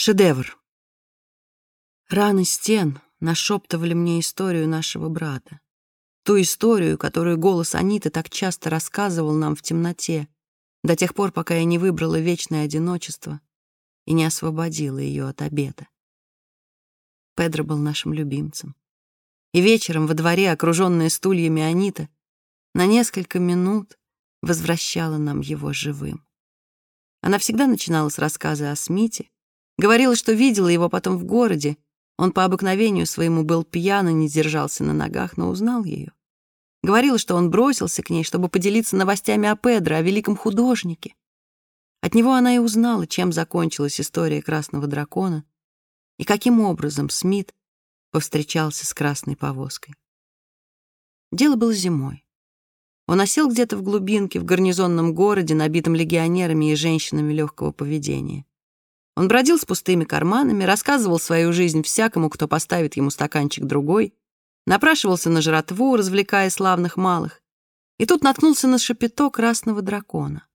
Шедевр. Раны стен нашептывали мне историю нашего брата. Ту историю, которую голос Аниты так часто рассказывал нам в темноте, до тех пор, пока я не выбрала вечное одиночество и не освободила ее от обета. Педро был нашим любимцем. И вечером во дворе, окруженная стульями Анита, на несколько минут возвращала нам его живым. Она всегда начинала с рассказа о Смите, говорила, что видела его потом в городе. Он по обыкновению своему был пьян и не держался на ногах, но узнал ее. Говорила, что он бросился к ней, чтобы поделиться новостями о Педро, о великом художнике. От него она и узнала, чем закончилась история Красного Дракона и каким образом Смит повстречался с красной повозкой. Дело было зимой. Он осел где-то в глубинке, в гарнизонном городе, набитом легионерами и женщинами легкого поведения. Он бродил с пустыми карманами, рассказывал свою жизнь всякому, кто поставит ему стаканчик другой, напрашивался на жратву, развлекая славных малых, и тут наткнулся на шапито красного дракона.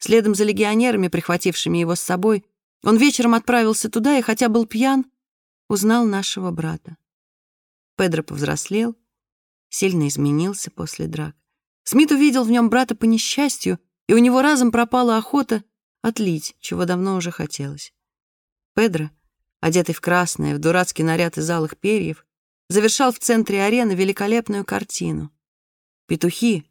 Следом за легионерами, прихватившими его с собой, он вечером отправился туда и, хотя был пьян, узнал нашего брата. Педро повзрослел, сильно изменился после драк. Смит увидел в нем брата по несчастью, и у него разом пропала охота отлить, чего давно уже хотелось. Педро, одетый в красное, в дурацкий наряд из алых перьев, завершал в центре арены великолепную картину. Петухи,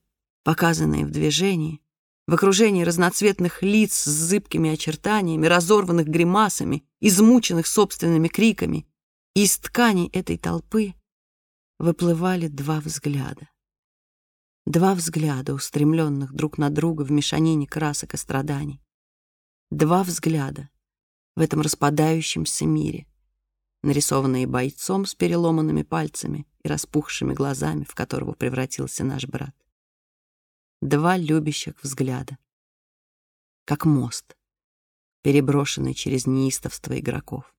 показанные в движении, в окружении разноцветных лиц с зыбкими очертаниями, разорванных гримасами, измученных собственными криками, из ткани этой толпы выплывали два взгляда. Два взгляда, устремленных друг на друга в мешанине красок и страданий. Два взгляда в этом распадающемся мире, нарисованные бойцом с переломанными пальцами и распухшими глазами, в которого превратился наш брат. Два любящих взгляда. Как мост, переброшенный через неистовство игроков.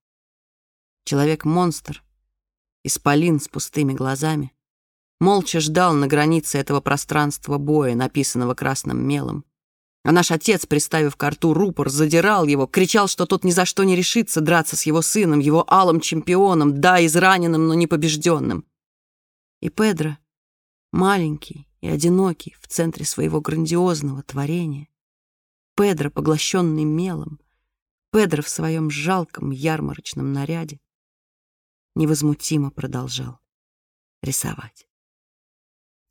Человек-монстр, исполин с пустыми глазами, молча ждал на границе этого пространства боя, написанного красным мелом, а наш отец, приставив к рту рупор, задирал его, кричал, что тот ни за что не решится драться с его сыном, его алым чемпионом, да, израненным, но не побежденным. И Педро, маленький и одинокий в центре своего грандиозного творения, Педро, поглощенный мелом, Педро в своем жалком ярмарочном наряде, невозмутимо продолжал рисовать.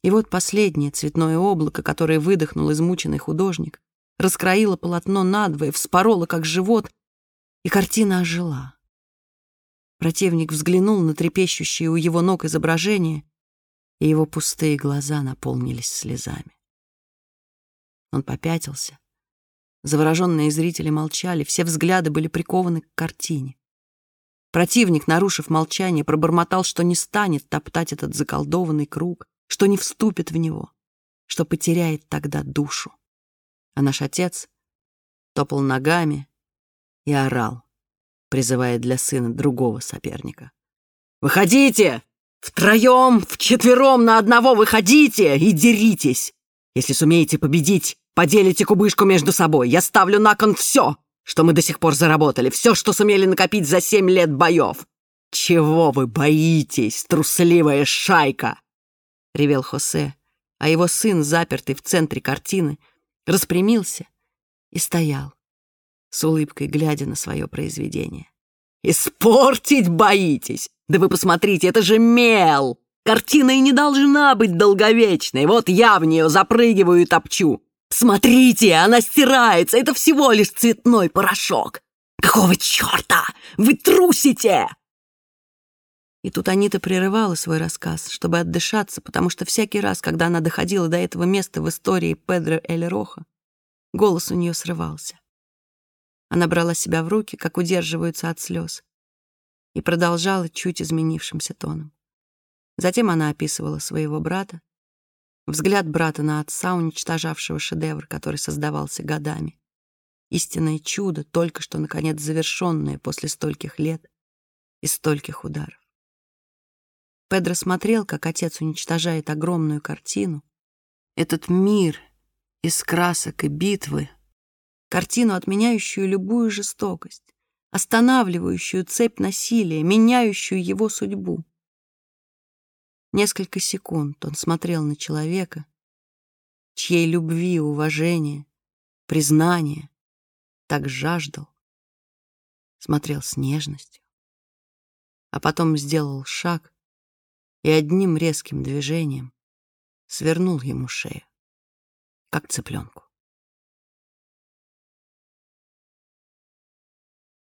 И вот последнее цветное облако, которое выдохнул измученный художник, раскроило полотно надвое, вспороло, как живот, и картина ожила. Противник взглянул на трепещущее у его ног изображение, и его пустые глаза наполнились слезами. Он попятился. Завороженные зрители молчали, все взгляды были прикованы к картине. Противник, нарушив молчание, пробормотал, что не станет топтать этот заколдованный круг, что не вступит в него, что потеряет тогда душу. А наш отец топал ногами и орал, призывая для сына другого соперника. «Выходите! Втроем, вчетвером на одного выходите и деритесь! Если сумеете победить, поделите кубышку между собой. Я ставлю на кон все, что мы до сих пор заработали, все, что сумели накопить за семь лет боев. Чего вы боитесь, трусливая шайка?» — ревел Хосе, а его сын, запертый в центре картины, распрямился и стоял, с улыбкой глядя на свое произведение. «Испортить боитесь? Да вы посмотрите, это же мел! Картина и не должна быть долговечной, вот я в нее запрыгиваю и топчу. Смотрите, она стирается, это всего лишь цветной порошок. Какого черта? Вы трусите!» И тут Анита прерывала свой рассказ, чтобы отдышаться, потому что всякий раз, когда она доходила до этого места в истории Педро Эль Роха, голос у нее срывался. Она брала себя в руки, как удерживаются от слез, и продолжала чуть изменившимся тоном. Затем она описывала своего брата, взгляд брата на отца, уничтожавшего шедевр, который создавался годами. Истинное чудо, только что, наконец, завершенное после стольких лет и стольких ударов. Педро смотрел, как отец уничтожает огромную картину. Этот мир из красок и битвы, картину, отменяющую любую жестокость, останавливающую цепь насилия, меняющую его судьбу. Несколько секунд он смотрел на человека, чьей любви уважения, признания так жаждал, смотрел с нежностью, а потом сделал шаг и одним резким движением свернул ему шею, как цыпленку.